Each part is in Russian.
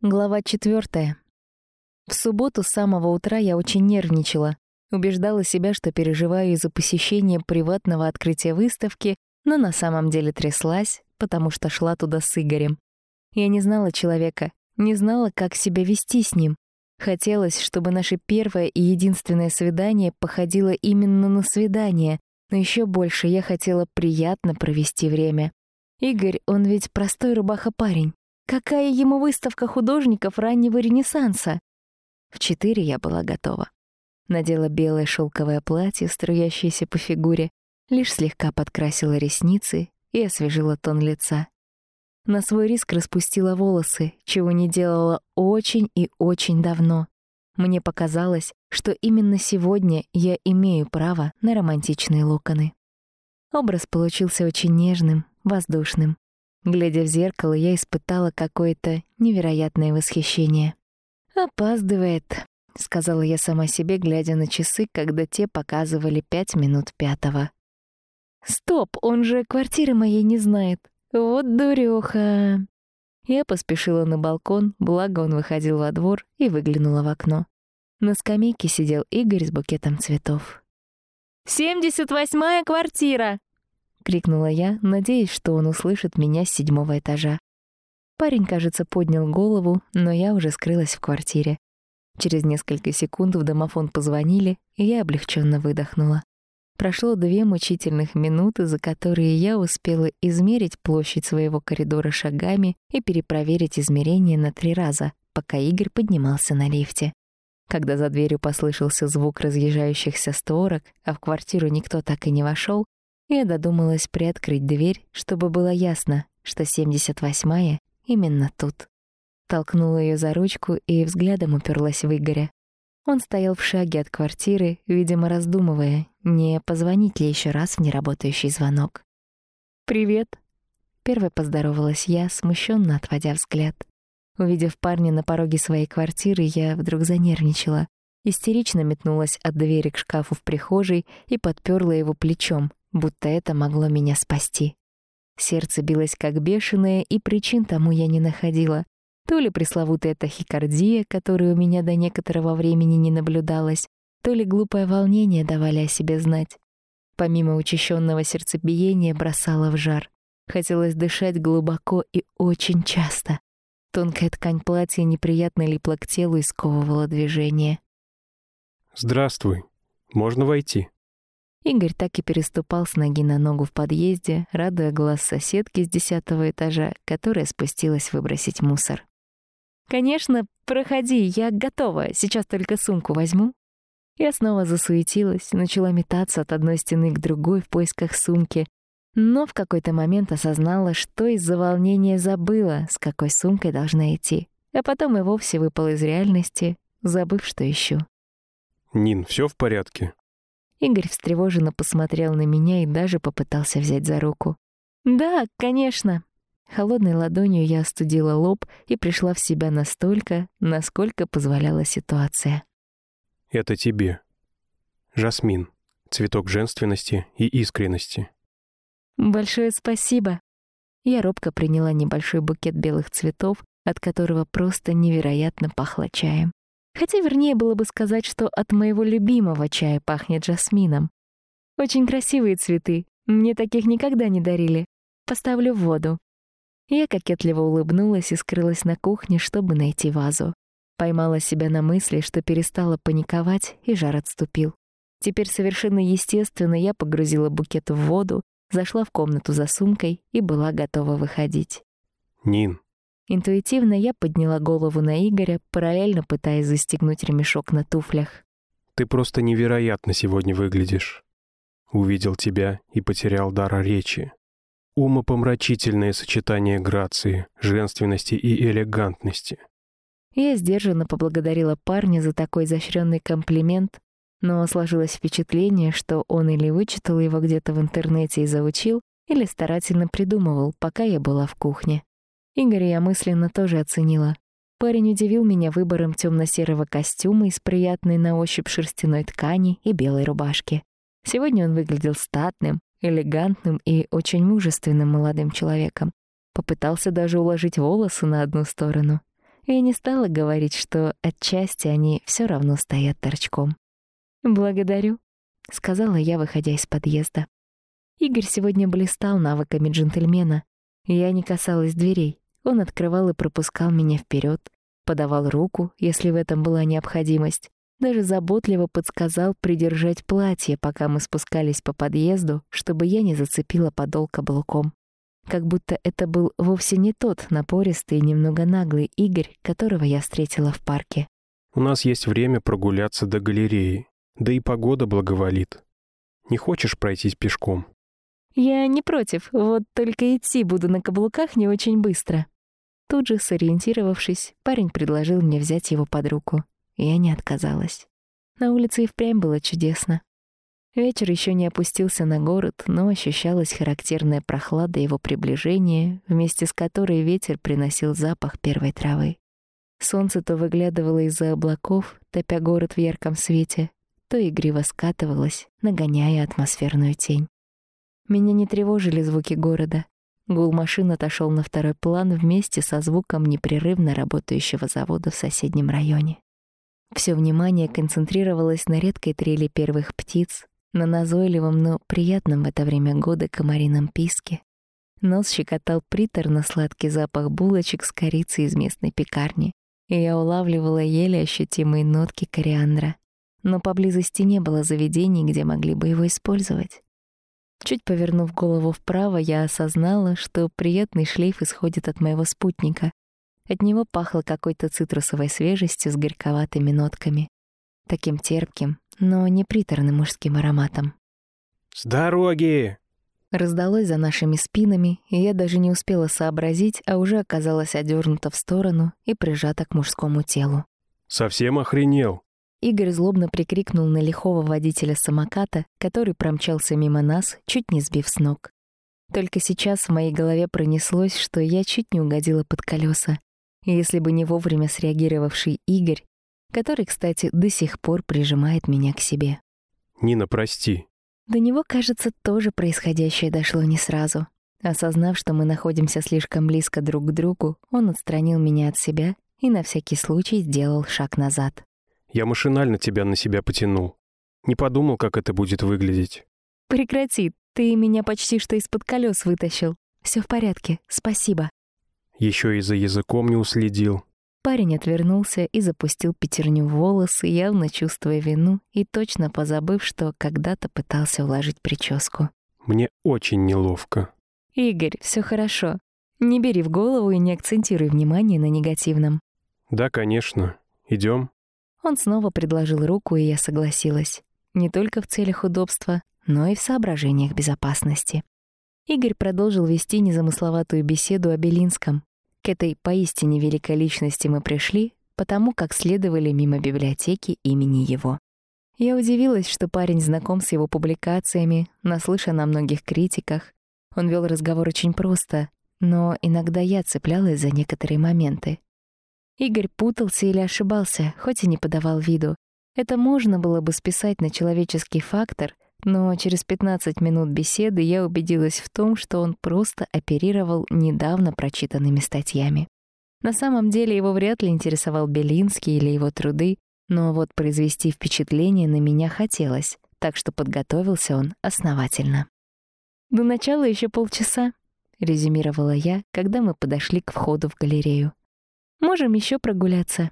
Глава четвертая. В субботу с самого утра я очень нервничала. Убеждала себя, что переживаю из-за посещения приватного открытия выставки, но на самом деле тряслась, потому что шла туда с Игорем. Я не знала человека, не знала, как себя вести с ним. Хотелось, чтобы наше первое и единственное свидание походило именно на свидание, но еще больше я хотела приятно провести время. Игорь, он ведь простой рубаха-парень. Какая ему выставка художников раннего Ренессанса? В четыре я была готова. Надела белое шелковое платье, струящееся по фигуре, лишь слегка подкрасила ресницы и освежила тон лица. На свой риск распустила волосы, чего не делала очень и очень давно. Мне показалось, что именно сегодня я имею право на романтичные локоны. Образ получился очень нежным, воздушным. Глядя в зеркало, я испытала какое-то невероятное восхищение. «Опаздывает», — сказала я сама себе, глядя на часы, когда те показывали пять минут пятого. «Стоп, он же квартиры моей не знает. Вот дурёха!» Я поспешила на балкон, благо он выходил во двор и выглянула в окно. На скамейке сидел Игорь с букетом цветов. «Семьдесят восьмая квартира!» Крикнула я, надеясь, что он услышит меня с седьмого этажа. Парень, кажется, поднял голову, но я уже скрылась в квартире. Через несколько секунд в домофон позвонили, и я облегченно выдохнула. Прошло две мучительных минуты, за которые я успела измерить площадь своего коридора шагами и перепроверить измерения на три раза, пока Игорь поднимался на лифте. Когда за дверью послышался звук разъезжающихся створок, а в квартиру никто так и не вошел, я додумалась приоткрыть дверь, чтобы было ясно, что 78-я именно тут. Толкнула ее за ручку и взглядом уперлась в Игоря. Он стоял в шаге от квартиры, видимо, раздумывая, не позвонить ли еще раз в неработающий звонок. «Привет!» Первой поздоровалась я, смущенно отводя взгляд. Увидев парня на пороге своей квартиры, я вдруг занервничала. Истерично метнулась от двери к шкафу в прихожей и подперла его плечом, будто это могло меня спасти. Сердце билось как бешеное, и причин тому я не находила. То ли пресловутая тахикардия, которая у меня до некоторого времени не наблюдалась, то ли глупое волнение давали о себе знать. Помимо учащенного сердцебиения бросало в жар. Хотелось дышать глубоко и очень часто. Тонкая ткань платья неприятно липла к телу и сковывала движение. «Здравствуй. Можно войти?» Игорь так и переступал с ноги на ногу в подъезде, радуя глаз соседки с десятого этажа, которая спустилась выбросить мусор. «Конечно, проходи, я готова, сейчас только сумку возьму». Я снова засуетилась, начала метаться от одной стены к другой в поисках сумки, но в какой-то момент осознала, что из-за волнения забыла, с какой сумкой должна идти, а потом и вовсе выпала из реальности, забыв, что ищу. «Нин, все в порядке?» Игорь встревоженно посмотрел на меня и даже попытался взять за руку. «Да, конечно». Холодной ладонью я остудила лоб и пришла в себя настолько, насколько позволяла ситуация. «Это тебе. Жасмин. Цветок женственности и искренности». «Большое спасибо». Я робко приняла небольшой букет белых цветов, от которого просто невероятно пахло чаем. Хотя вернее было бы сказать, что от моего любимого чая пахнет жасмином. Очень красивые цветы. Мне таких никогда не дарили. Поставлю в воду. Я кокетливо улыбнулась и скрылась на кухне, чтобы найти вазу. Поймала себя на мысли, что перестала паниковать, и жар отступил. Теперь совершенно естественно я погрузила букет в воду, зашла в комнату за сумкой и была готова выходить. «Нин, Интуитивно я подняла голову на Игоря, параллельно пытаясь застегнуть ремешок на туфлях. «Ты просто невероятно сегодня выглядишь. Увидел тебя и потерял дар речи. Умопомрачительное сочетание грации, женственности и элегантности». Я сдержанно поблагодарила парня за такой изощренный комплимент, но сложилось впечатление, что он или вычитал его где-то в интернете и заучил, или старательно придумывал, пока я была в кухне. Игоря я мысленно тоже оценила. Парень удивил меня выбором темно-серого костюма из приятной на ощупь шерстяной ткани и белой рубашки. Сегодня он выглядел статным, элегантным и очень мужественным молодым человеком. Попытался даже уложить волосы на одну сторону. Я не стала говорить, что отчасти они все равно стоят торчком. «Благодарю», — сказала я, выходя из подъезда. Игорь сегодня блистал навыками джентльмена. Я не касалась дверей. Он открывал и пропускал меня вперед, подавал руку, если в этом была необходимость. Даже заботливо подсказал придержать платье, пока мы спускались по подъезду, чтобы я не зацепила подол каблуком как будто это был вовсе не тот напористый и немного наглый Игорь, которого я встретила в парке. «У нас есть время прогуляться до галереи, да и погода благоволит. Не хочешь пройтись пешком?» «Я не против, вот только идти буду на каблуках не очень быстро». Тут же, сориентировавшись, парень предложил мне взять его под руку. Я не отказалась. На улице и впрямь было чудесно. Вечер еще не опустился на город, но ощущалась характерная прохлада его приближения, вместе с которой ветер приносил запах первой травы. Солнце то выглядывало из-за облаков, топя город в ярком свете, то игриво скатывалось, нагоняя атмосферную тень. Меня не тревожили звуки города. Гул машин отошел на второй план вместе со звуком непрерывно работающего завода в соседнем районе. Все внимание концентрировалось на редкой трели первых птиц, на назойливом, но приятном в это время года комарином писке. Нос щекотал приторно-сладкий запах булочек с корицей из местной пекарни, и я улавливала еле ощутимые нотки кориандра. Но поблизости не было заведений, где могли бы его использовать. Чуть повернув голову вправо, я осознала, что приятный шлейф исходит от моего спутника. От него пахло какой-то цитрусовой свежестью с горьковатыми нотками. Таким терпким, но не приторным мужским ароматом. «С дороги!» Раздалось за нашими спинами, и я даже не успела сообразить, а уже оказалась одернута в сторону и прижата к мужскому телу. «Совсем охренел!» Игорь злобно прикрикнул на лихого водителя самоката, который промчался мимо нас, чуть не сбив с ног. Только сейчас в моей голове пронеслось, что я чуть не угодила под колеса. И если бы не вовремя среагировавший Игорь, который, кстати, до сих пор прижимает меня к себе. «Нина, прости». До него, кажется, тоже происходящее дошло не сразу. Осознав, что мы находимся слишком близко друг к другу, он отстранил меня от себя и на всякий случай сделал шаг назад. «Я машинально тебя на себя потянул. Не подумал, как это будет выглядеть». «Прекрати, ты меня почти что из-под колес вытащил. Все в порядке, спасибо». Еще и за языком не уследил. Парень отвернулся и запустил пятерню в волосы, явно чувствуя вину и точно позабыв, что когда-то пытался уложить прическу. «Мне очень неловко». «Игорь, все хорошо. Не бери в голову и не акцентируй внимание на негативном». «Да, конечно. Идем. Он снова предложил руку, и я согласилась. Не только в целях удобства, но и в соображениях безопасности. Игорь продолжил вести незамысловатую беседу о Белинском, к этой поистине великой личности мы пришли, потому как следовали мимо библиотеки имени его. Я удивилась, что парень знаком с его публикациями, наслышан о многих критиках. Он вел разговор очень просто, но иногда я цеплялась за некоторые моменты. Игорь путался или ошибался, хоть и не подавал виду. Это можно было бы списать на человеческий фактор — но через 15 минут беседы я убедилась в том, что он просто оперировал недавно прочитанными статьями. На самом деле его вряд ли интересовал Белинский или его труды, но вот произвести впечатление на меня хотелось, так что подготовился он основательно. «До начала еще полчаса», — резюмировала я, когда мы подошли к входу в галерею. «Можем еще прогуляться.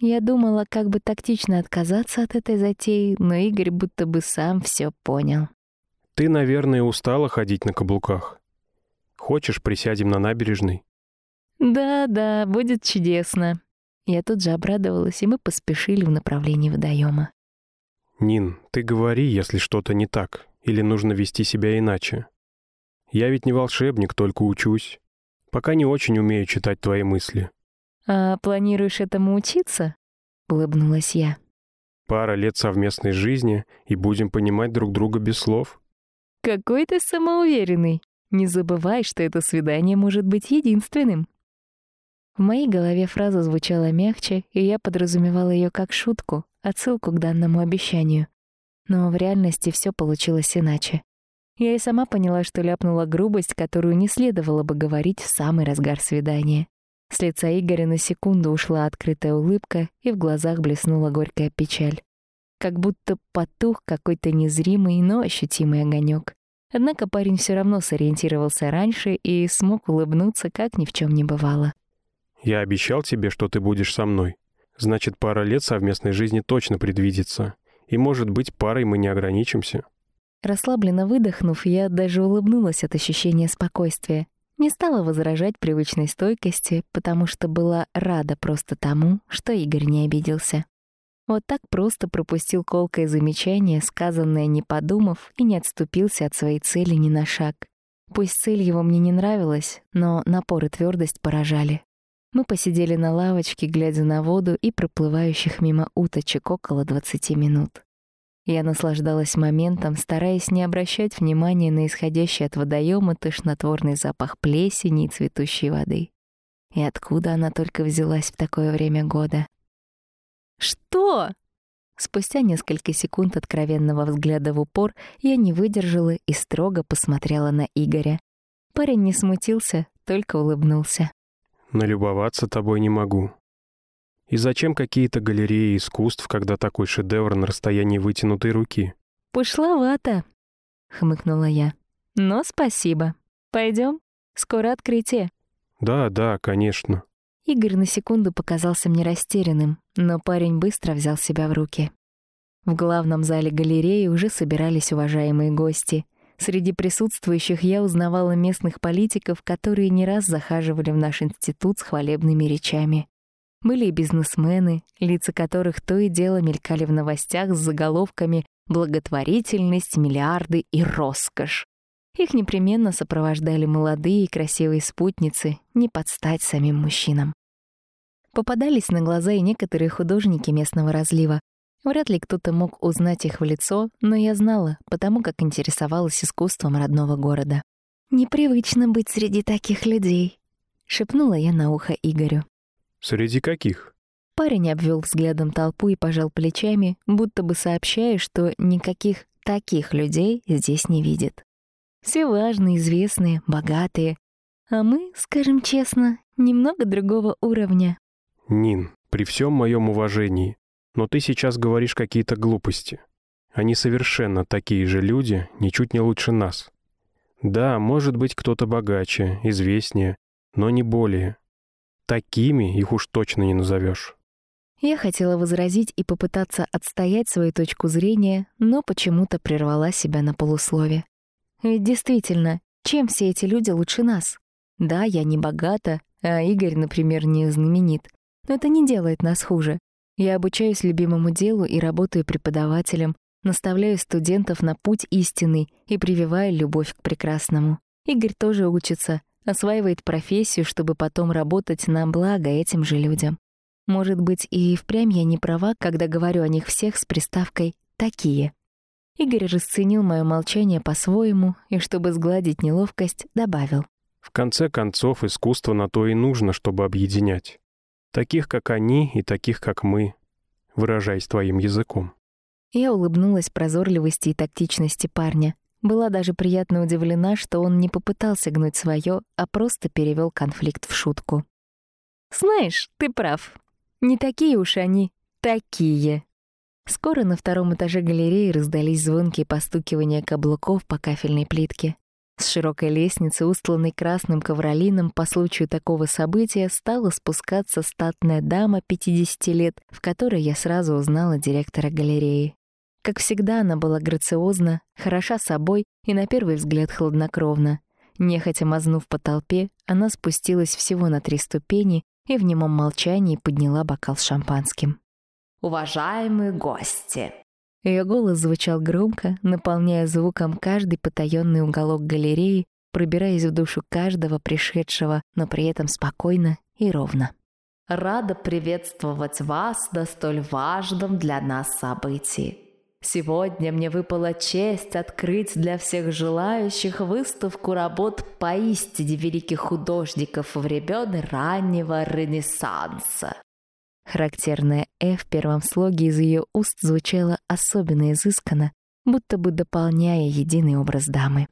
Я думала, как бы тактично отказаться от этой затеи, но Игорь будто бы сам все понял. «Ты, наверное, устала ходить на каблуках. Хочешь, присядем на набережной?» «Да-да, будет чудесно». Я тут же обрадовалась, и мы поспешили в направлении водоема. «Нин, ты говори, если что-то не так, или нужно вести себя иначе. Я ведь не волшебник, только учусь. Пока не очень умею читать твои мысли». «А планируешь этому учиться?» — улыбнулась я. «Пара лет совместной жизни, и будем понимать друг друга без слов». «Какой ты самоуверенный! Не забывай, что это свидание может быть единственным». В моей голове фраза звучала мягче, и я подразумевала ее как шутку, отсылку к данному обещанию. Но в реальности все получилось иначе. Я и сама поняла, что ляпнула грубость, которую не следовало бы говорить в самый разгар свидания. С лица Игоря на секунду ушла открытая улыбка, и в глазах блеснула горькая печаль. Как будто потух какой-то незримый, но ощутимый огонек. Однако парень все равно сориентировался раньше и смог улыбнуться, как ни в чем не бывало. «Я обещал тебе, что ты будешь со мной. Значит, пара лет совместной жизни точно предвидится. И, может быть, парой мы не ограничимся». Расслабленно выдохнув, я даже улыбнулась от ощущения спокойствия. Не стала возражать привычной стойкости, потому что была рада просто тому, что Игорь не обиделся. Вот так просто пропустил колкое замечание, сказанное не подумав, и не отступился от своей цели ни на шаг. Пусть цель его мне не нравилась, но напор и твердость поражали. Мы посидели на лавочке, глядя на воду и проплывающих мимо уточек около 20 минут. Я наслаждалась моментом, стараясь не обращать внимания на исходящий от водоема тошнотворный запах плесени и цветущей воды. И откуда она только взялась в такое время года? «Что?» Спустя несколько секунд откровенного взгляда в упор я не выдержала и строго посмотрела на Игоря. Парень не смутился, только улыбнулся. «Налюбоваться тобой не могу», и зачем какие-то галереи искусств, когда такой шедевр на расстоянии вытянутой руки? «Пошловато», — хмыкнула я. «Но спасибо. Пойдем. Скоро открытие». «Да, да, конечно». Игорь на секунду показался мне растерянным, но парень быстро взял себя в руки. В главном зале галереи уже собирались уважаемые гости. Среди присутствующих я узнавала местных политиков, которые не раз захаживали в наш институт с хвалебными речами. Были и бизнесмены, лица которых то и дело мелькали в новостях с заголовками «Благотворительность, миллиарды и роскошь». Их непременно сопровождали молодые и красивые спутницы, не подстать самим мужчинам. Попадались на глаза и некоторые художники местного разлива. Вряд ли кто-то мог узнать их в лицо, но я знала, потому как интересовалась искусством родного города. «Непривычно быть среди таких людей», — шепнула я на ухо Игорю. «Среди каких?» Парень обвел взглядом толпу и пожал плечами, будто бы сообщая, что никаких таких людей здесь не видит. Все важные, известные, богатые. А мы, скажем честно, немного другого уровня. Нин, при всем моем уважении, но ты сейчас говоришь какие-то глупости. Они совершенно такие же люди, ничуть не лучше нас. Да, может быть, кто-то богаче, известнее, но не более. Такими их уж точно не назовешь. Я хотела возразить и попытаться отстоять свою точку зрения, но почему-то прервала себя на полуслове. Ведь действительно, чем все эти люди лучше нас? Да, я не богата, а Игорь, например, не знаменит. Но это не делает нас хуже. Я обучаюсь любимому делу и работаю преподавателем, наставляю студентов на путь истинный и прививаю любовь к прекрасному. Игорь тоже учится, осваивает профессию, чтобы потом работать на благо этим же людям. Может быть, и впрямь я не права, когда говорю о них всех с приставкой «такие». Игорь расценил мое молчание по-своему и, чтобы сгладить неловкость, добавил. В конце концов, искусство на то и нужно, чтобы объединять. Таких, как они, и таких, как мы, выражаясь твоим языком. Я улыбнулась прозорливости и тактичности парня, была даже приятно удивлена, что он не попытался гнуть свое, а просто перевел конфликт в шутку. «Знаешь, ты прав. Не такие уж они, такие». Скоро на втором этаже галереи раздались звонкие постукивания каблуков по кафельной плитке. С широкой лестницы, устланной красным ковролином по случаю такого события, стала спускаться статная дама 50 лет, в которой я сразу узнала директора галереи. Как всегда, она была грациозна, хороша собой и на первый взгляд хладнокровна. Нехотя мазнув по толпе, она спустилась всего на три ступени и в немом молчании подняла бокал с шампанским. «Уважаемые гости!» Ее голос звучал громко, наполняя звуком каждый потаенный уголок галереи, пробираясь в душу каждого пришедшего, но при этом спокойно и ровно. «Рада приветствовать вас на столь важном для нас событии. Сегодня мне выпала честь открыть для всех желающих выставку работ поистине великих художников времен раннего Ренессанса. Характерное «э» в первом слоге из ее уст звучало особенно изысканно, будто бы дополняя единый образ дамы.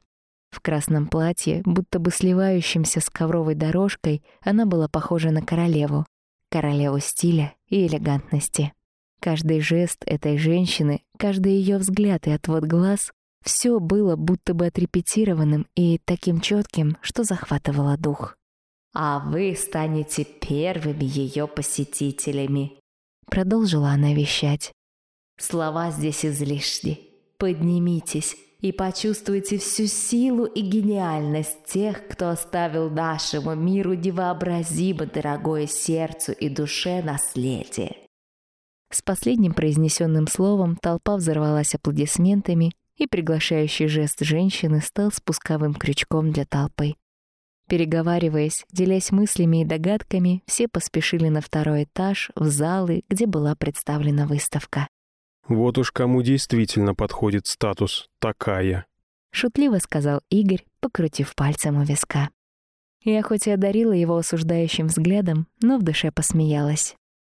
В красном платье, будто бы сливающимся с ковровой дорожкой, она была похожа на королеву. Королеву стиля и элегантности. Каждый жест этой женщины, каждый ее взгляд и отвод глаз — все было будто бы отрепетированным и таким четким, что захватывало дух. «А вы станете первыми ее посетителями», — продолжила она вещать. «Слова здесь излишни. Поднимитесь и почувствуйте всю силу и гениальность тех, кто оставил нашему миру невообразимо дорогое сердцу и душе наследие». С последним произнесенным словом толпа взорвалась аплодисментами, и приглашающий жест женщины стал спусковым крючком для толпы. Переговариваясь, делясь мыслями и догадками, все поспешили на второй этаж, в залы, где была представлена выставка. «Вот уж кому действительно подходит статус «такая», — шутливо сказал Игорь, покрутив пальцем у виска. Я хоть и одарила его осуждающим взглядом, но в душе посмеялась.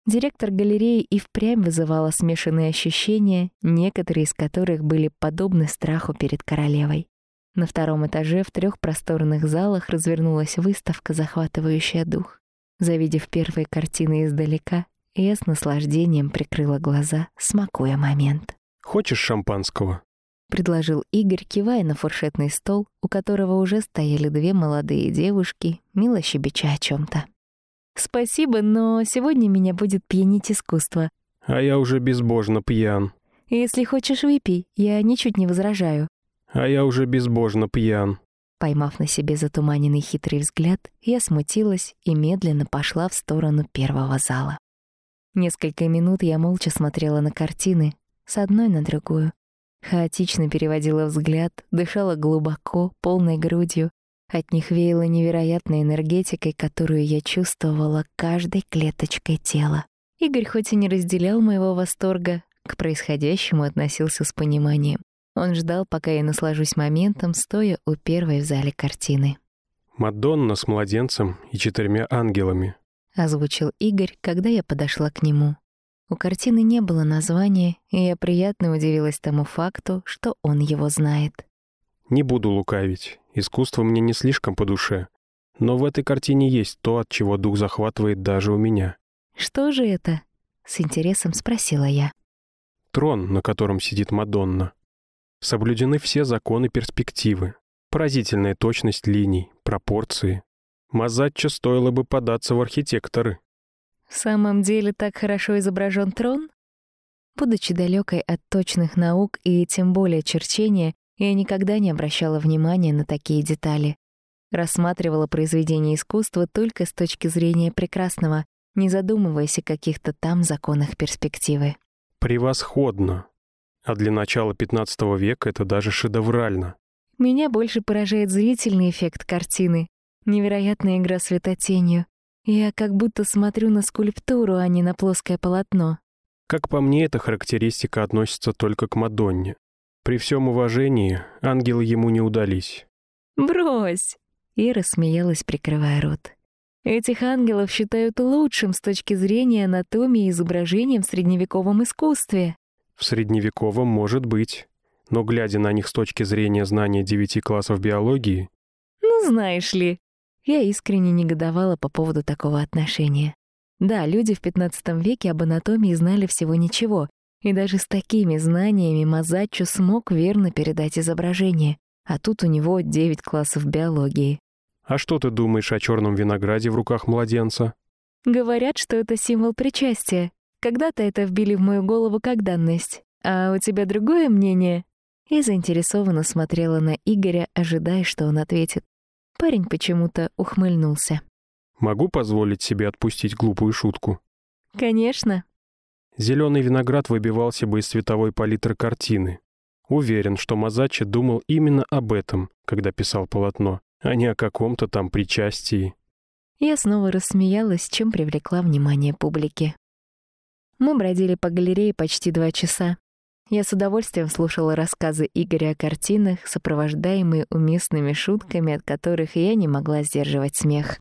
Директор галереи и впрямь вызывала смешанные ощущения, некоторые из которых были подобны страху перед королевой. На втором этаже в трех просторных залах развернулась выставка, захватывающая дух. Завидев первые картины издалека, я с наслаждением прикрыла глаза, смакуя момент. «Хочешь шампанского?» — предложил Игорь, кивая на фуршетный стол, у которого уже стояли две молодые девушки, мило щебеча о чем то «Спасибо, но сегодня меня будет пьянить искусство». «А я уже безбожно пьян». «Если хочешь, выпей, я ничуть не возражаю». «А я уже безбожно пьян». Поймав на себе затуманенный хитрый взгляд, я смутилась и медленно пошла в сторону первого зала. Несколько минут я молча смотрела на картины, с одной на другую. Хаотично переводила взгляд, дышала глубоко, полной грудью, от них веяло невероятной энергетикой, которую я чувствовала каждой клеточкой тела. Игорь хоть и не разделял моего восторга, к происходящему относился с пониманием. Он ждал, пока я наслажусь моментом, стоя у первой в зале картины. «Мадонна с младенцем и четырьмя ангелами», — озвучил Игорь, когда я подошла к нему. У картины не было названия, и я приятно удивилась тому факту, что он его знает. «Не буду лукавить. Искусство мне не слишком по душе. Но в этой картине есть то, от чего дух захватывает даже у меня. «Что же это?» — с интересом спросила я. Трон, на котором сидит Мадонна. Соблюдены все законы перспективы. Поразительная точность линий, пропорции. Мазатчо стоило бы податься в архитекторы. В самом деле так хорошо изображен трон? Будучи далекой от точных наук и тем более черчения, я никогда не обращала внимания на такие детали. Рассматривала произведение искусства только с точки зрения прекрасного, не задумываясь о каких-то там законах перспективы. Превосходно. А для начала 15 века это даже шедеврально. Меня больше поражает зрительный эффект картины. Невероятная игра светотенью. Я как будто смотрю на скульптуру, а не на плоское полотно. Как по мне, эта характеристика относится только к Мадонне. При всем уважении, ангелы ему не удались. «Брось!» — и рассмеялась, прикрывая рот. «Этих ангелов считают лучшим с точки зрения анатомии и изображением в средневековом искусстве». «В средневековом может быть. Но глядя на них с точки зрения знания девяти классов биологии...» «Ну, знаешь ли...» Я искренне негодовала по поводу такого отношения. Да, люди в XV веке об анатомии знали всего ничего, и даже с такими знаниями Мазаччо смог верно передать изображение, а тут у него 9 классов биологии. «А что ты думаешь о черном винограде в руках младенца?» «Говорят, что это символ причастия. Когда-то это вбили в мою голову как данность. А у тебя другое мнение?» Я заинтересованно смотрела на Игоря, ожидая, что он ответит. Парень почему-то ухмыльнулся. «Могу позволить себе отпустить глупую шутку?» «Конечно», Зеленый виноград выбивался бы из цветовой палитры картины. Уверен, что Мазачи думал именно об этом, когда писал полотно, а не о каком-то там причастии. Я снова рассмеялась, чем привлекла внимание публики. Мы бродили по галерее почти два часа. Я с удовольствием слушала рассказы Игоря о картинах, сопровождаемые уместными шутками, от которых я не могла сдерживать смех.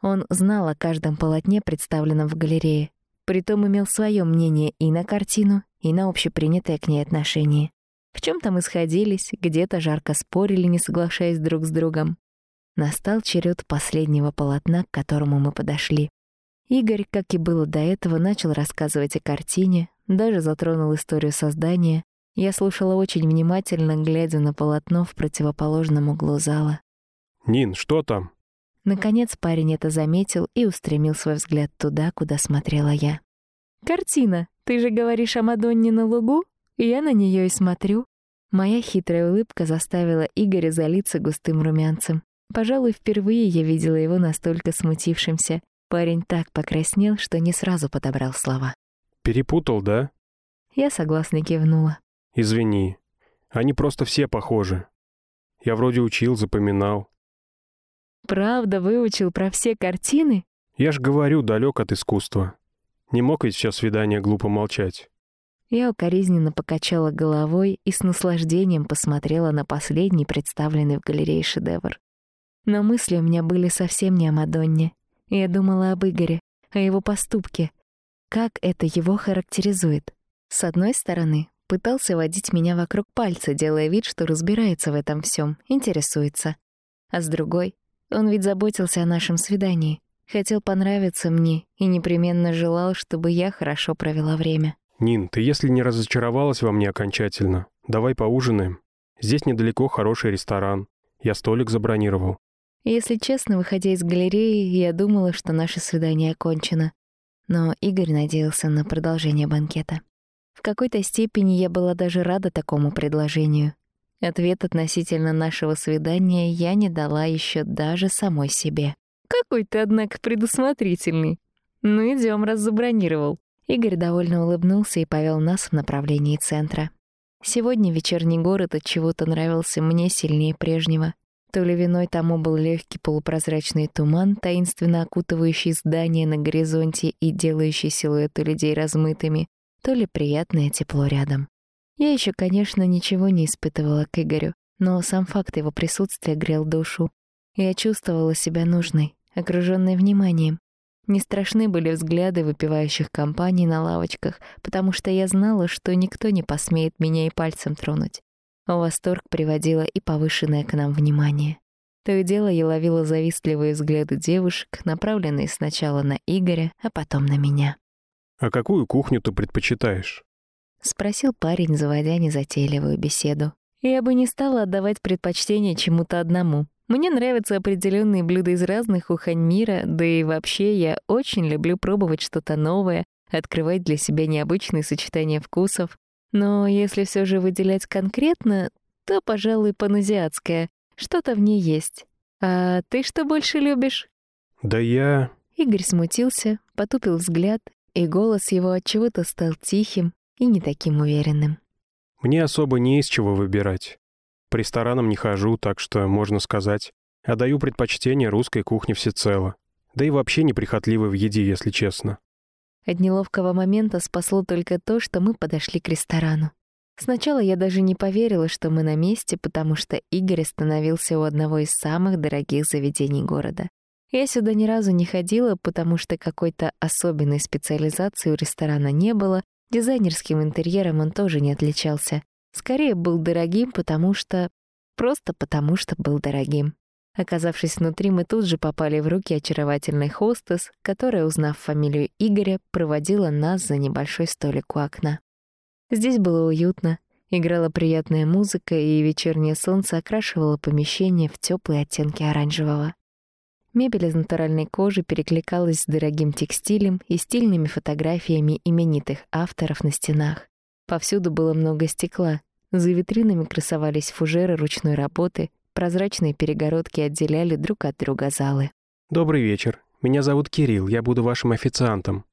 Он знал о каждом полотне, представленном в галерее, Притом имел свое мнение и на картину, и на общепринятое к ней отношение. В чем то мы сходились, где-то жарко спорили, не соглашаясь друг с другом. Настал черед последнего полотна, к которому мы подошли. Игорь, как и было до этого, начал рассказывать о картине, даже затронул историю создания. Я слушала очень внимательно, глядя на полотно в противоположном углу зала. «Нин, что там?» Наконец парень это заметил и устремил свой взгляд туда, куда смотрела я. «Картина! Ты же говоришь о Мадонне на лугу? Я на нее и смотрю». Моя хитрая улыбка заставила Игоря залиться густым румянцем. Пожалуй, впервые я видела его настолько смутившимся. Парень так покраснел, что не сразу подобрал слова. «Перепутал, да?» Я согласно кивнула. «Извини. Они просто все похожи. Я вроде учил, запоминал. Правда выучил про все картины? Я ж говорю, далек от искусства. Не мог ведь все свидания глупо молчать. Я укоризненно покачала головой и с наслаждением посмотрела на последний представленный в галерее шедевр. Но мысли у меня были совсем не о Мадонне. Я думала об Игоре, о его поступке. Как это его характеризует? С одной стороны, пытался водить меня вокруг пальца, делая вид, что разбирается в этом всем, интересуется. А с другой, он ведь заботился о нашем свидании, хотел понравиться мне и непременно желал, чтобы я хорошо провела время. «Нин, ты если не разочаровалась во мне окончательно, давай поужинаем. Здесь недалеко хороший ресторан. Я столик забронировал». Если честно, выходя из галереи, я думала, что наше свидание окончено. Но Игорь надеялся на продолжение банкета. В какой-то степени я была даже рада такому предложению. Ответ относительно нашего свидания я не дала еще даже самой себе. «Какой ты, однако, предусмотрительный. Ну, идем, раз забронировал». Игорь довольно улыбнулся и повел нас в направлении центра. Сегодня вечерний город от чего-то нравился мне сильнее прежнего. То ли виной тому был легкий полупрозрачный туман, таинственно окутывающий здания на горизонте и делающий силуэты людей размытыми, то ли приятное тепло рядом. Я еще, конечно, ничего не испытывала к Игорю, но сам факт его присутствия грел душу. Я чувствовала себя нужной, окружённой вниманием. Не страшны были взгляды выпивающих компаний на лавочках, потому что я знала, что никто не посмеет меня и пальцем тронуть. В восторг приводило и повышенное к нам внимание. То и дело я ловила завистливые взгляды девушек, направленные сначала на Игоря, а потом на меня. «А какую кухню ты предпочитаешь?» — спросил парень, заводя незатейливую беседу. «Я бы не стала отдавать предпочтение чему-то одному. Мне нравятся определенные блюда из разных кухонь мира, да и вообще я очень люблю пробовать что-то новое, открывать для себя необычные сочетания вкусов. Но если все же выделять конкретно, то, пожалуй, паназиатская. Что-то в ней есть. А ты что больше любишь?» «Да я...» Игорь смутился, потупил взгляд, и голос его от чего-то стал тихим, и не таким уверенным. Мне особо не из чего выбирать. По ресторанам не хожу, так что, можно сказать, отдаю предпочтение русской кухне всецело. Да и вообще неприхотливы в еде, если честно. От неловкого момента спасло только то, что мы подошли к ресторану. Сначала я даже не поверила, что мы на месте, потому что Игорь остановился у одного из самых дорогих заведений города. Я сюда ни разу не ходила, потому что какой-то особенной специализации у ресторана не было, Дизайнерским интерьером он тоже не отличался. Скорее был дорогим, потому что... Просто потому что был дорогим. Оказавшись внутри, мы тут же попали в руки очаровательной хостес, которая, узнав фамилию Игоря, проводила нас за небольшой столик у окна. Здесь было уютно, играла приятная музыка, и вечернее солнце окрашивало помещение в теплые оттенки оранжевого. Мебель из натуральной кожи перекликалась с дорогим текстилем и стильными фотографиями именитых авторов на стенах. Повсюду было много стекла. За витринами красовались фужеры ручной работы, прозрачные перегородки отделяли друг от друга залы. «Добрый вечер. Меня зовут Кирилл, я буду вашим официантом».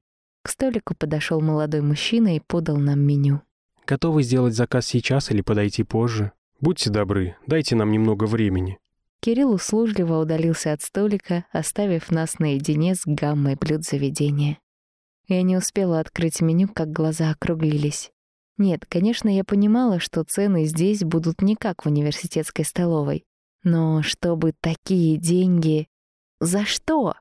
К столику подошел молодой мужчина и подал нам меню. «Готовы сделать заказ сейчас или подойти позже? Будьте добры, дайте нам немного времени». Кирилл услужливо удалился от столика, оставив нас наедине с гаммой блюд заведения. Я не успела открыть меню, как глаза округлились. Нет, конечно, я понимала, что цены здесь будут не как в университетской столовой. Но чтобы такие деньги... За что?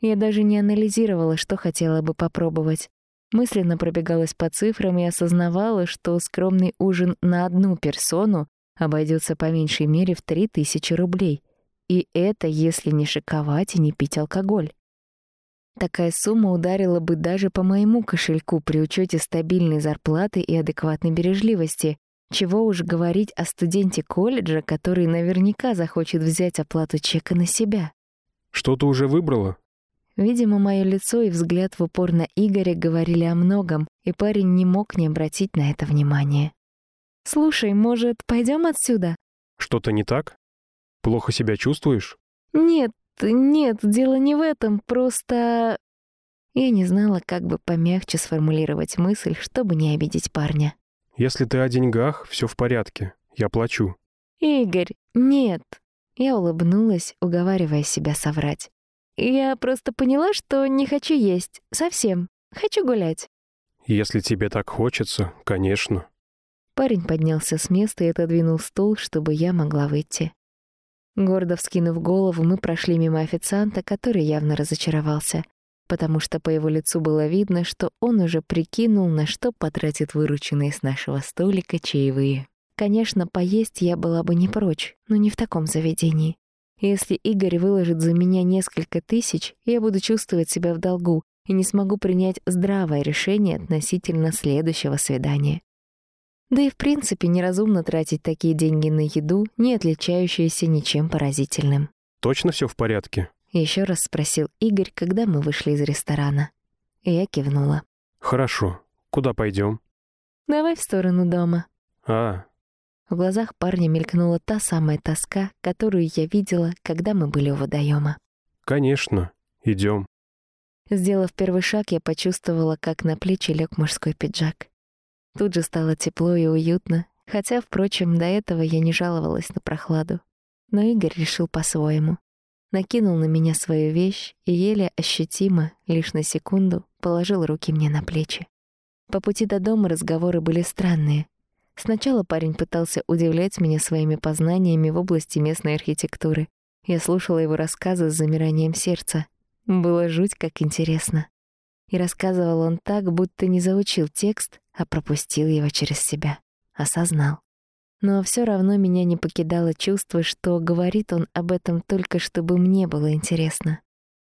Я даже не анализировала, что хотела бы попробовать. Мысленно пробегалась по цифрам и осознавала, что скромный ужин на одну персону обойдется по меньшей мере в 3000 рублей. И это если не шиковать и не пить алкоголь. Такая сумма ударила бы даже по моему кошельку при учете стабильной зарплаты и адекватной бережливости. Чего уж говорить о студенте колледжа, который наверняка захочет взять оплату чека на себя. Что ты уже выбрала? Видимо, мое лицо и взгляд в упор на Игоря говорили о многом, и парень не мог не обратить на это внимания. «Слушай, может, пойдем отсюда?» Что-то не так? Плохо себя чувствуешь? «Нет, нет, дело не в этом, просто...» Я не знала, как бы помягче сформулировать мысль, чтобы не обидеть парня. Если ты о деньгах, все в порядке. Я плачу. «Игорь, нет!» Я улыбнулась, уговаривая себя соврать. «Я просто поняла, что не хочу есть. Совсем. Хочу гулять». Если тебе так хочется, конечно. Парень поднялся с места и отодвинул стул, чтобы я могла выйти. Гордо вскинув голову, мы прошли мимо официанта, который явно разочаровался, потому что по его лицу было видно, что он уже прикинул, на что потратит вырученные с нашего столика чаевые. Конечно, поесть я была бы не прочь, но не в таком заведении. Если Игорь выложит за меня несколько тысяч, я буду чувствовать себя в долгу и не смогу принять здравое решение относительно следующего свидания. Да и в принципе неразумно тратить такие деньги на еду, не отличающуюся ничем поразительным. Точно все в порядке? Еще раз спросил Игорь, когда мы вышли из ресторана. И я кивнула. Хорошо. Куда пойдем? Давай в сторону дома. А. В глазах парня мелькнула та самая тоска, которую я видела, когда мы были у водоема. Конечно. Идем. Сделав первый шаг, я почувствовала, как на плечи лег мужской пиджак. Тут же стало тепло и уютно, хотя, впрочем, до этого я не жаловалась на прохладу. Но Игорь решил по-своему. Накинул на меня свою вещь и еле ощутимо, лишь на секунду, положил руки мне на плечи. По пути до дома разговоры были странные. Сначала парень пытался удивлять меня своими познаниями в области местной архитектуры. Я слушала его рассказы с замиранием сердца. Было жуть как интересно. И рассказывал он так, будто не заучил текст, а пропустил его через себя. Осознал. Но все равно меня не покидало чувство, что говорит он об этом только чтобы мне было интересно.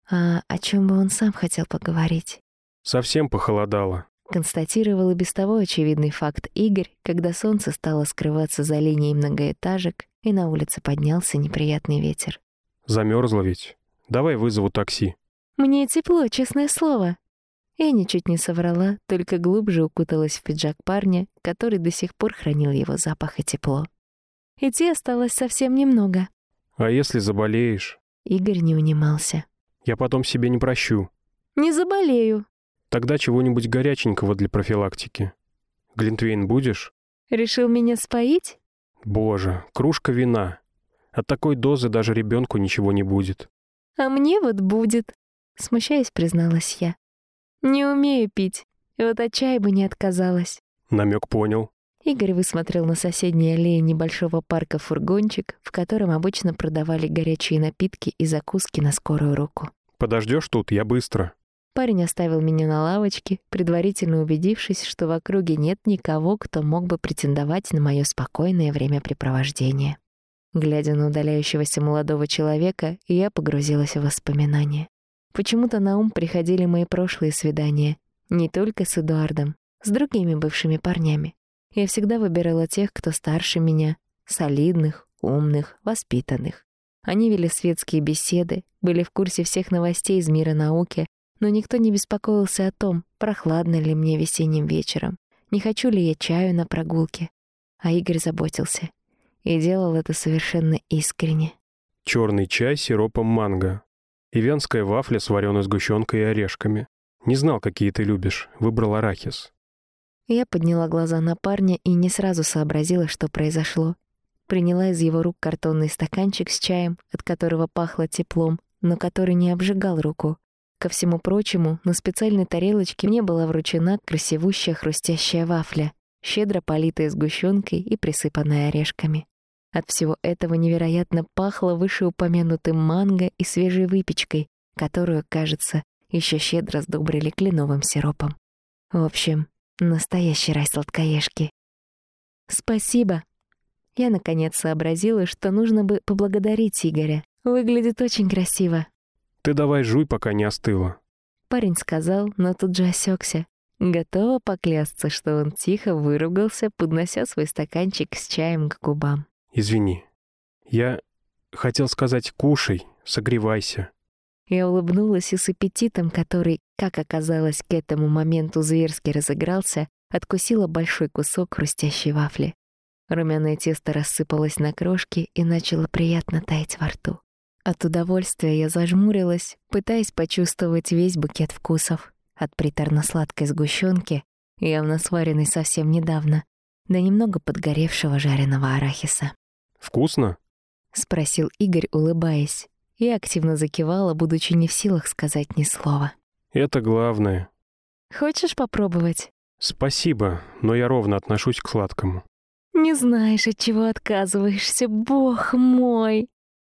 А о чем бы он сам хотел поговорить? Совсем похолодало. Констатировал и без того очевидный факт Игорь, когда солнце стало скрываться за линией многоэтажек, и на улице поднялся неприятный ветер. Замерзла ведь. Давай вызову такси. «Мне тепло, честное слово», я ничуть не соврала, только глубже укуталась в пиджак парня, который до сих пор хранил его запах и тепло. Идти осталось совсем немного. А если заболеешь? Игорь не унимался. Я потом себе не прощу. Не заболею. Тогда чего-нибудь горяченького для профилактики. Глинтвейн будешь? Решил меня споить? Боже, кружка вина. От такой дозы даже ребенку ничего не будет. А мне вот будет, смущаясь, призналась я. Не умею пить. И вот от чая бы не отказалась. Намек понял. Игорь высмотрел на соседней аллее небольшого парка фургончик, в котором обычно продавали горячие напитки и закуски на скорую руку. Подождешь тут, я быстро. Парень оставил меня на лавочке, предварительно убедившись, что в округе нет никого, кто мог бы претендовать на мое спокойное времяпрепровождение. Глядя на удаляющегося молодого человека, я погрузилась в воспоминания. Почему-то на ум приходили мои прошлые свидания. Не только с Эдуардом, с другими бывшими парнями. Я всегда выбирала тех, кто старше меня, солидных, умных, воспитанных. Они вели светские беседы, были в курсе всех новостей из мира науки, но никто не беспокоился о том, прохладно ли мне весенним вечером, не хочу ли я чаю на прогулке. А Игорь заботился. И делал это совершенно искренне. Черный чай с сиропом манго, и венская вафля с вареной сгущенкой и орешками. Не знал, какие ты любишь, выбрал арахис. Я подняла глаза на парня и не сразу сообразила, что произошло. Приняла из его рук картонный стаканчик с чаем, от которого пахло теплом, но который не обжигал руку. Ко всему прочему, на специальной тарелочке мне была вручена красивущая хрустящая вафля, щедро политая сгущенкой и присыпанная орешками. От всего этого невероятно пахло вышеупомянутым манго и свежей выпечкой, которую, кажется, еще щедро сдобрили кленовым сиропом. В общем, настоящий рай сладкоежки. Спасибо. Я наконец сообразила, что нужно бы поблагодарить Игоря. Выглядит очень красиво. Ты давай жуй, пока не остыло. Парень сказал, но тут же осекся. Готова поклясться, что он тихо выругался, поднося свой стаканчик с чаем к губам. Извини. Я хотел сказать «кушай, согревайся». Я улыбнулась и с аппетитом, который, как оказалось, к этому моменту зверски разыгрался, откусила большой кусок хрустящей вафли. Румяное тесто рассыпалось на крошки и начало приятно таять во рту. От удовольствия я зажмурилась, пытаясь почувствовать весь букет вкусов. От приторно-сладкой сгущенки, явно сваренной совсем недавно, до немного подгоревшего жареного арахиса. «Вкусно?» — спросил Игорь, улыбаясь. Я активно закивала, будучи не в силах сказать ни слова. «Это главное». «Хочешь попробовать?» «Спасибо, но я ровно отношусь к сладкому». «Не знаешь, от чего отказываешься, бог мой!»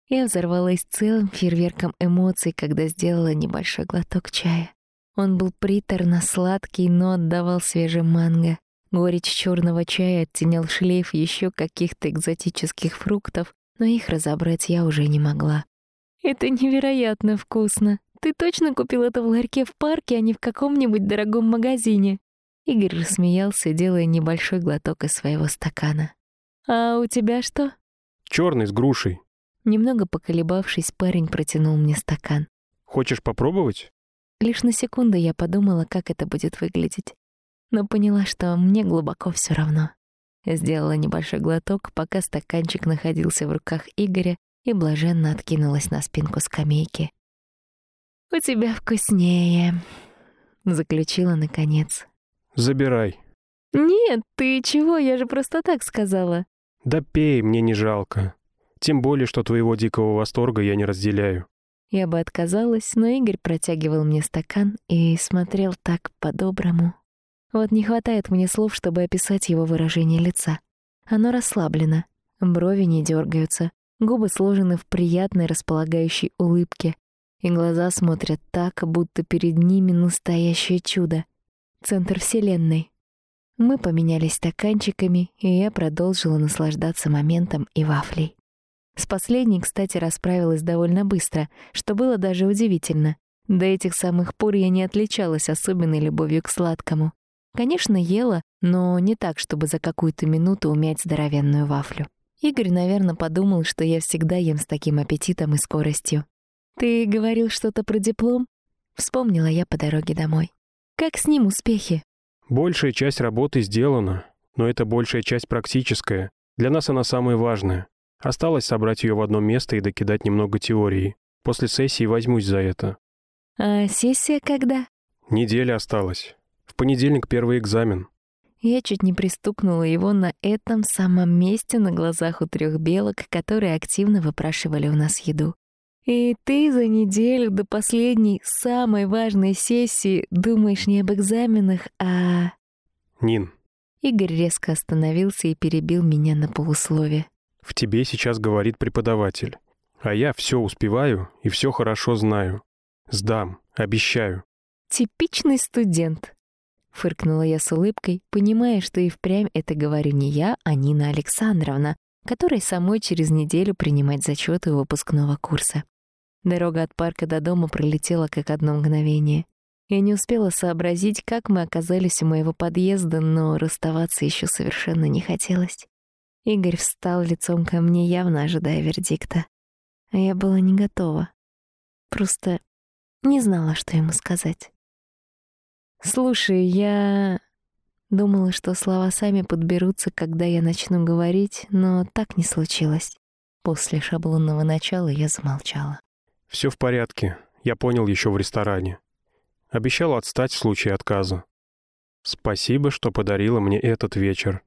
Я взорвалась целым фейерверком эмоций, когда сделала небольшой глоток чая. Он был приторно-сладкий, но отдавал свежим манго. Горечь черного чая оттенял шлейф еще каких-то экзотических фруктов, но их разобрать я уже не могла. «Это невероятно вкусно. Ты точно купил это в ларьке в парке, а не в каком-нибудь дорогом магазине?» Игорь рассмеялся, делая небольшой глоток из своего стакана. «А у тебя что?» Черный с грушей. Немного поколебавшись, парень протянул мне стакан. Хочешь попробовать? Лишь на секунду я подумала, как это будет выглядеть. Но поняла, что мне глубоко все равно. Сделала небольшой глоток, пока стаканчик находился в руках Игоря и блаженно откинулась на спинку скамейки. «У тебя вкуснее», — заключила наконец. Забирай. «Нет, ты чего? Я же просто так сказала». Да пей, мне не жалко. Тем более, что твоего дикого восторга я не разделяю. Я бы отказалась, но Игорь протягивал мне стакан и смотрел так по-доброму. Вот не хватает мне слов, чтобы описать его выражение лица. Оно расслаблено, брови не дергаются, губы сложены в приятной располагающей улыбке, и глаза смотрят так, будто перед ними настоящее чудо. Центр Вселенной. Мы поменялись стаканчиками, и я продолжила наслаждаться моментом и вафлей. С последней, кстати, расправилась довольно быстро, что было даже удивительно. До этих самых пор я не отличалась особенной любовью к сладкому. Конечно, ела, но не так, чтобы за какую-то минуту умять здоровенную вафлю. Игорь, наверное, подумал, что я всегда ем с таким аппетитом и скоростью. «Ты говорил что-то про диплом?» Вспомнила я по дороге домой. «Как с ним успехи?» Большая часть работы сделана, но это большая часть практическая. Для нас она самая важная. Осталось собрать ее в одно место и докидать немного теории. После сессии возьмусь за это. А сессия когда? Неделя осталась. В понедельник первый экзамен. Я чуть не пристукнула его на этом самом месте на глазах у трех белок, которые активно выпрашивали у нас еду. И ты за неделю до последней, самой важной сессии думаешь не об экзаменах, а... Нин. Игорь резко остановился и перебил меня на полуслове. В тебе сейчас говорит преподаватель. А я все успеваю и все хорошо знаю. Сдам, обещаю. Типичный студент. Фыркнула я с улыбкой, понимая, что и впрямь это говорю не я, а Нина Александровна, которой самой через неделю принимать зачеты выпускного курса. Дорога от парка до дома пролетела как одно мгновение. Я не успела сообразить, как мы оказались у моего подъезда, но расставаться еще совершенно не хотелось. Игорь встал лицом ко мне, явно ожидая вердикта. А я была не готова. Просто не знала, что ему сказать. «Слушай, я...» Думала, что слова сами подберутся, когда я начну говорить, но так не случилось. После шаблонного начала я замолчала. Все в порядке. Я понял еще в ресторане. Обещал отстать в случае отказа. Спасибо, что подарила мне этот вечер.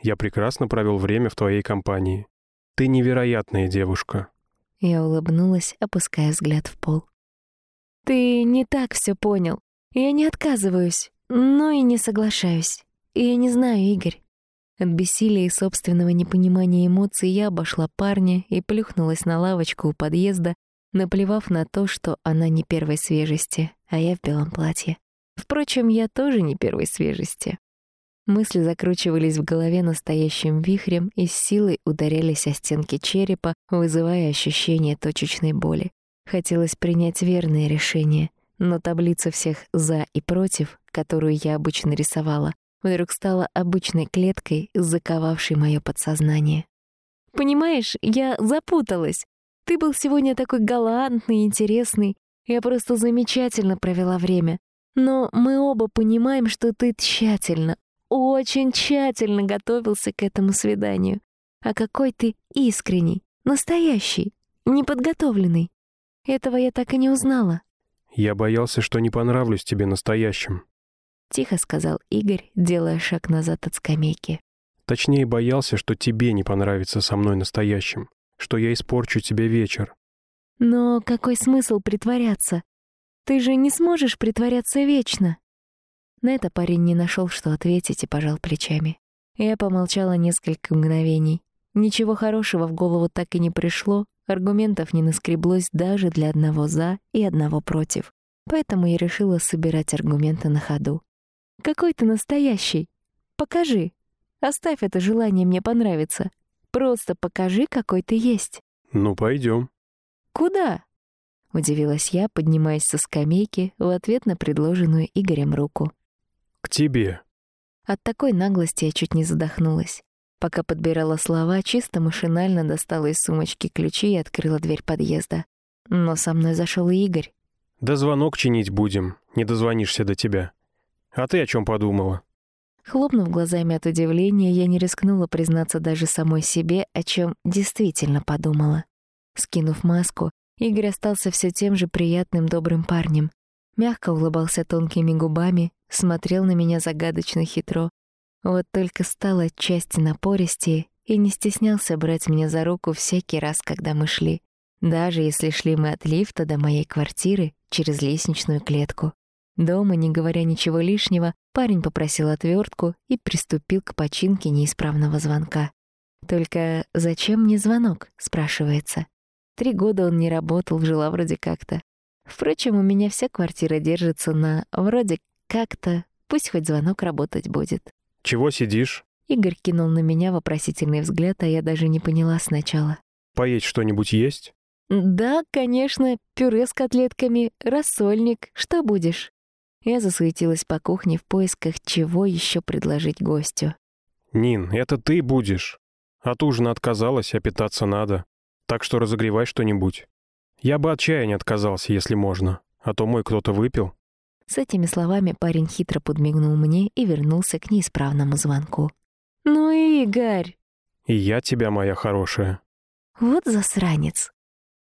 Я прекрасно провел время в твоей компании. Ты невероятная девушка». Я улыбнулась, опуская взгляд в пол. «Ты не так все понял. Я не отказываюсь, но и не соглашаюсь. Я не знаю, Игорь». От бессилия и собственного непонимания эмоций я обошла парня и плюхнулась на лавочку у подъезда, наплевав на то, что она не первой свежести, а я в белом платье. Впрочем, я тоже не первой свежести. Мысли закручивались в голове настоящим вихрем и с силой ударялись о стенки черепа, вызывая ощущение точечной боли. Хотелось принять верное решение, но таблица всех «за» и «против», которую я обычно рисовала, вдруг стала обычной клеткой, заковавшей моё подсознание. «Понимаешь, я запуталась. Ты был сегодня такой галантный, интересный. Я просто замечательно провела время. Но мы оба понимаем, что ты тщательно, очень тщательно готовился к этому свиданию. А какой ты искренний, настоящий, неподготовленный. Этого я так и не узнала. Я боялся, что не понравлюсь тебе настоящим. Тихо сказал Игорь, делая шаг назад от скамейки. Точнее, боялся, что тебе не понравится со мной настоящим, что я испорчу тебе вечер. Но какой смысл притворяться? Ты же не сможешь притворяться вечно. На это парень не нашел, что ответить, и пожал плечами. Я помолчала несколько мгновений. Ничего хорошего в голову так и не пришло, аргументов не наскреблось даже для одного «за» и одного «против». Поэтому я решила собирать аргументы на ходу. «Какой ты настоящий? Покажи. Оставь это желание мне понравиться. Просто покажи, какой ты есть». «Ну, пойдем. «Куда?» — удивилась я, поднимаясь со скамейки в ответ на предложенную Игорем руку. К тебе. От такой наглости я чуть не задохнулась. Пока подбирала слова, чисто машинально достала из сумочки ключи и открыла дверь подъезда. Но со мной зашел и Игорь. Да звонок чинить будем, не дозвонишься до тебя. А ты о чем подумала? Хлопнув глазами от удивления, я не рискнула признаться даже самой себе, о чем действительно подумала. Скинув маску, Игорь остался все тем же приятным добрым парнем. Мягко улыбался тонкими губами, смотрел на меня загадочно хитро. Вот только стал отчасти напористее и не стеснялся брать меня за руку всякий раз, когда мы шли. Даже если шли мы от лифта до моей квартиры через лестничную клетку. Дома, не говоря ничего лишнего, парень попросил отвертку и приступил к починке неисправного звонка. Только зачем мне звонок, спрашивается. Три года он не работал, жила вроде как-то. Впрочем, у меня вся квартира держится на вроде как-то, пусть хоть звонок работать будет. Чего сидишь? Игорь кинул на меня вопросительный взгляд, а я даже не поняла сначала. Поесть что-нибудь есть? Да, конечно, пюре с котлетками, рассольник. Что будешь? Я засуетилась по кухне в поисках, чего еще предложить гостю. Нин, это ты будешь. От ужина отказалась, а питаться надо. Так что разогревай что-нибудь. Я бы от чая не отказался, если можно. А то мой кто-то выпил. С этими словами парень хитро подмигнул мне и вернулся к неисправному звонку. «Ну, Игорь!» «И я тебя, моя хорошая». «Вот засранец!»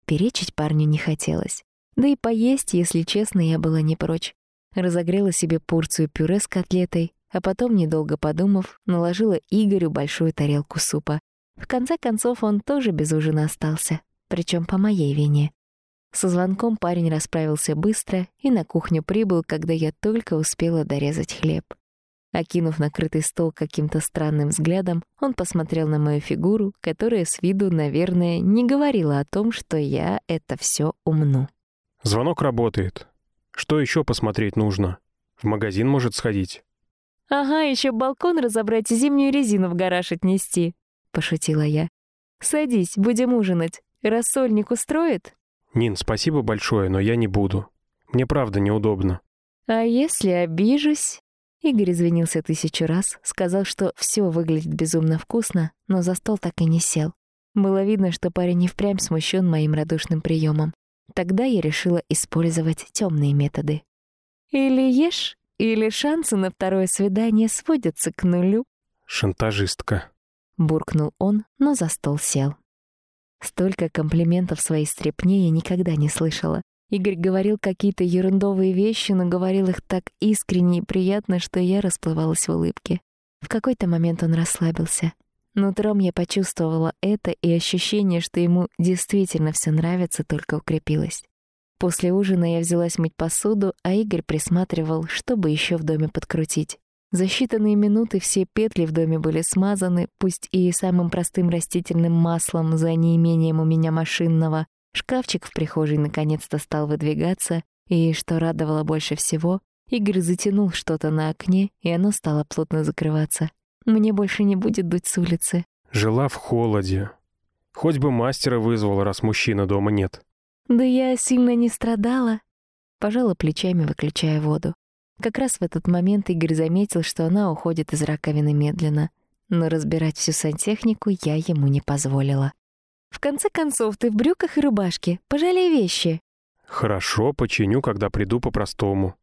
Перечить парню не хотелось. Да и поесть, если честно, я была не прочь. Разогрела себе порцию пюре с котлетой, а потом, недолго подумав, наложила Игорю большую тарелку супа. В конце концов, он тоже без ужина остался, причем по моей вине. Со звонком парень расправился быстро и на кухню прибыл, когда я только успела дорезать хлеб. Окинув накрытый стол каким-то странным взглядом, он посмотрел на мою фигуру, которая с виду, наверное, не говорила о том, что я это все умну. «Звонок работает. Что еще посмотреть нужно? В магазин может сходить?» «Ага, еще балкон разобрать и зимнюю резину в гараж отнести», — пошутила я. «Садись, будем ужинать. Рассольник устроит?» «Нин, спасибо большое, но я не буду. Мне правда неудобно». «А если обижусь?» Игорь извинился тысячу раз, сказал, что все выглядит безумно вкусно, но за стол так и не сел. Было видно, что парень не впрямь смущен моим радушным приемом. Тогда я решила использовать темные методы. «Или ешь, или шансы на второе свидание сводятся к нулю». «Шантажистка», — буркнул он, но за стол сел. Столько комплиментов своей стрепне я никогда не слышала. Игорь говорил какие-то ерундовые вещи, но говорил их так искренне и приятно, что я расплывалась в улыбке. В какой-то момент он расслабился. Нутром я почувствовала это, и ощущение, что ему действительно все нравится, только укрепилось. После ужина я взялась мыть посуду, а Игорь присматривал, чтобы еще в доме подкрутить. За считанные минуты все петли в доме были смазаны, пусть и самым простым растительным маслом за неимением у меня машинного. Шкафчик в прихожей наконец-то стал выдвигаться, и, что радовало больше всего, Игорь затянул что-то на окне, и оно стало плотно закрываться. Мне больше не будет дуть с улицы. Жила в холоде. Хоть бы мастера вызвал, раз мужчины дома нет. Да я сильно не страдала. Пожала плечами, выключая воду. Как раз в этот момент Игорь заметил, что она уходит из раковины медленно. Но разбирать всю сантехнику я ему не позволила. «В конце концов, ты в брюках и рубашке. Пожалей вещи». «Хорошо, починю, когда приду по-простому».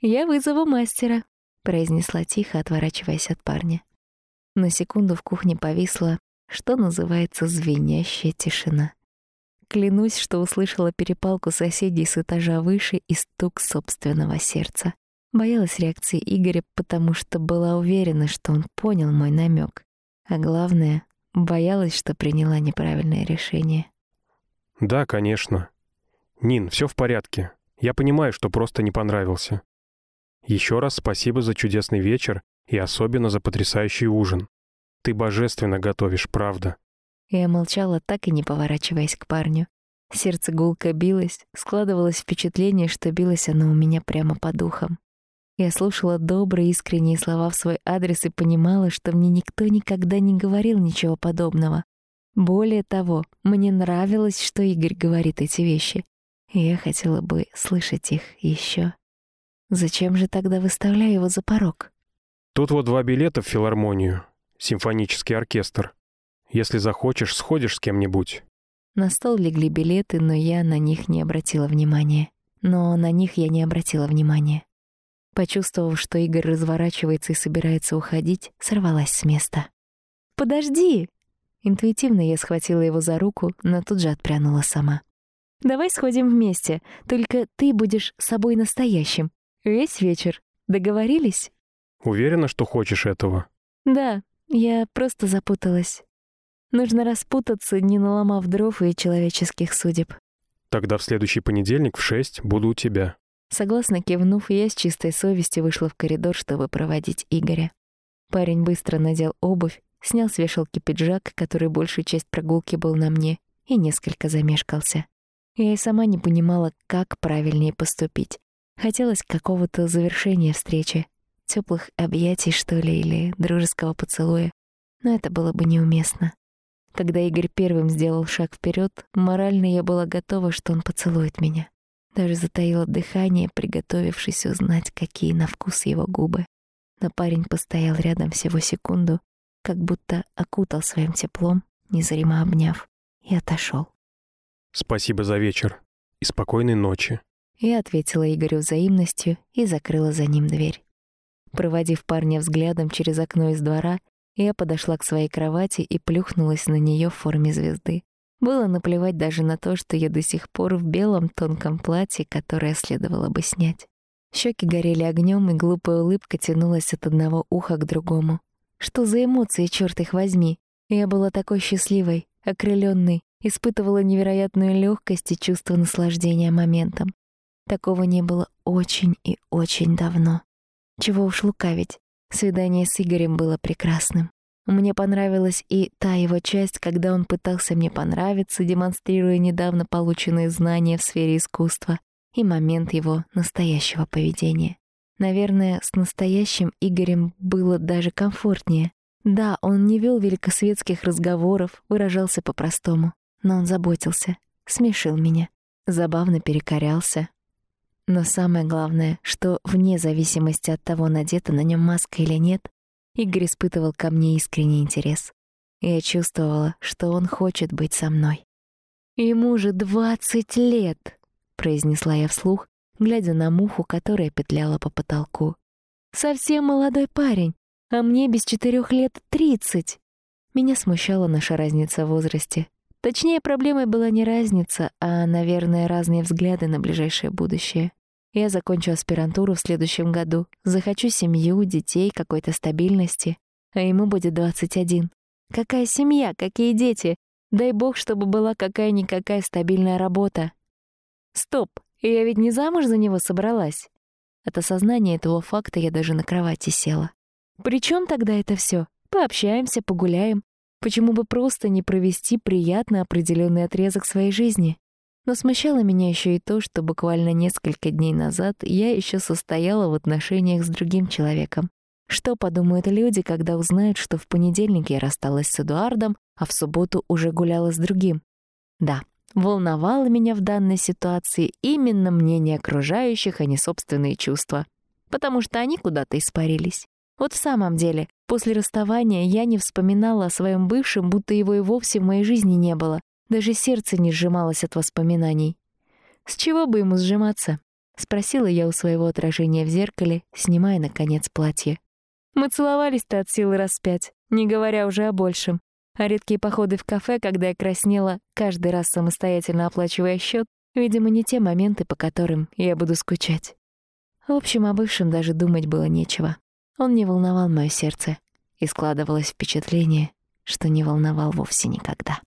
«Я вызову мастера», — произнесла тихо, отворачиваясь от парня. На секунду в кухне повисла, что называется, звенящая тишина. Клянусь, что услышала перепалку соседей с этажа выше и стук собственного сердца. Боялась реакции Игоря, потому что была уверена, что он понял мой намек. А главное, боялась, что приняла неправильное решение. «Да, конечно. Нин, все в порядке. Я понимаю, что просто не понравился. Еще раз спасибо за чудесный вечер и особенно за потрясающий ужин. Ты божественно готовишь, правда». Я молчала, так и не поворачиваясь к парню. Сердце гулко билось, складывалось впечатление, что билось оно у меня прямо по духам. Я слушала добрые, искренние слова в свой адрес и понимала, что мне никто никогда не говорил ничего подобного. Более того, мне нравилось, что Игорь говорит эти вещи. И я хотела бы слышать их еще. Зачем же тогда выставляю его за порог? Тут вот два билета в филармонию, симфонический оркестр. Если захочешь, сходишь с кем-нибудь. На стол легли билеты, но я на них не обратила внимания. Но на них я не обратила внимания. Почувствовав, что Игорь разворачивается и собирается уходить, сорвалась с места. «Подожди!» Интуитивно я схватила его за руку, но тут же отпрянула сама. «Давай сходим вместе, только ты будешь собой настоящим. Весь вечер. Договорились?» Уверена, что хочешь этого? «Да, я просто запуталась. Нужно распутаться, не наломав дров и человеческих судеб». Тогда в следующий понедельник в шесть буду у тебя. Согласно кивнув, я с чистой совестью вышла в коридор, чтобы проводить Игоря. Парень быстро надел обувь, снял с вешалки пиджак, который большую часть прогулки был на мне, и несколько замешкался. Я и сама не понимала, как правильнее поступить. Хотелось какого-то завершения встречи, теплых объятий, что ли, или дружеского поцелуя. Но это было бы неуместно. Когда Игорь первым сделал шаг вперед, морально я была готова, что он поцелует меня. Даже затаила дыхание, приготовившись узнать, какие на вкус его губы. Но парень постоял рядом всего секунду, как будто окутал своим теплом, незримо обняв, и отошел. Спасибо за вечер и спокойной ночи. Я ответила Игорю взаимностью и закрыла за ним дверь. Проводив парня взглядом через окно из двора, я подошла к своей кровати и плюхнулась на нее в форме звезды. Было наплевать даже на то, что я до сих пор в белом тонком платье, которое следовало бы снять. Щеки горели огнем, и глупая улыбка тянулась от одного уха к другому. Что за эмоции, черт их возьми? Я была такой счастливой, окрыленной, испытывала невероятную легкость и чувство наслаждения моментом. Такого не было очень и очень давно. Чего уж лукавить, свидание с Игорем было прекрасным. Мне понравилась и та его часть, когда он пытался мне понравиться, демонстрируя недавно полученные знания в сфере искусства, и момент его настоящего поведения. Наверное, с настоящим Игорем было даже комфортнее. Да, он не вел великосветских разговоров, выражался по-простому, но он заботился, смешил меня, забавно перекорялся, но самое главное, что вне зависимости от того, надета на нем маска или нет, Игорь испытывал ко мне искренний интерес. Я чувствовала, что он хочет быть со мной. «Ему же двадцать лет!» — произнесла я вслух, глядя на муху, которая петляла по потолку. «Совсем молодой парень, а мне без четырех лет тридцать!» Меня смущала наша разница в возрасте. Точнее, проблемой была не разница, а, наверное, разные взгляды на ближайшее будущее. Я закончу аспирантуру в следующем году, захочу семью, детей, какой-то стабильности, а ему будет 21. Какая семья, какие дети? Дай бог, чтобы была какая-никакая стабильная работа. Стоп, я ведь не замуж за него собралась. От осознания этого факта я даже на кровати села. При чем тогда это все? Пообщаемся, погуляем, Почему бы просто не провести приятно определенный отрезок своей жизни? Но смущало меня еще и то, что буквально несколько дней назад я еще состояла в отношениях с другим человеком. Что подумают люди, когда узнают, что в понедельник я рассталась с Эдуардом, а в субботу уже гуляла с другим? Да, волновало меня в данной ситуации именно мнение окружающих, а не собственные чувства. Потому что они куда-то испарились. Вот в самом деле, после расставания я не вспоминала о своем бывшем, будто его и вовсе в моей жизни не было. Даже сердце не сжималось от воспоминаний. «С чего бы ему сжиматься?» — спросила я у своего отражения в зеркале, снимая, наконец, платье. Мы целовались-то от силы раз пять, не говоря уже о большем. А редкие походы в кафе, когда я краснела, каждый раз самостоятельно оплачивая счет, видимо, не те моменты, по которым я буду скучать. В общем, о бывшем даже думать было нечего. Он не волновал мое сердце, и складывалось впечатление, что не волновал вовсе никогда.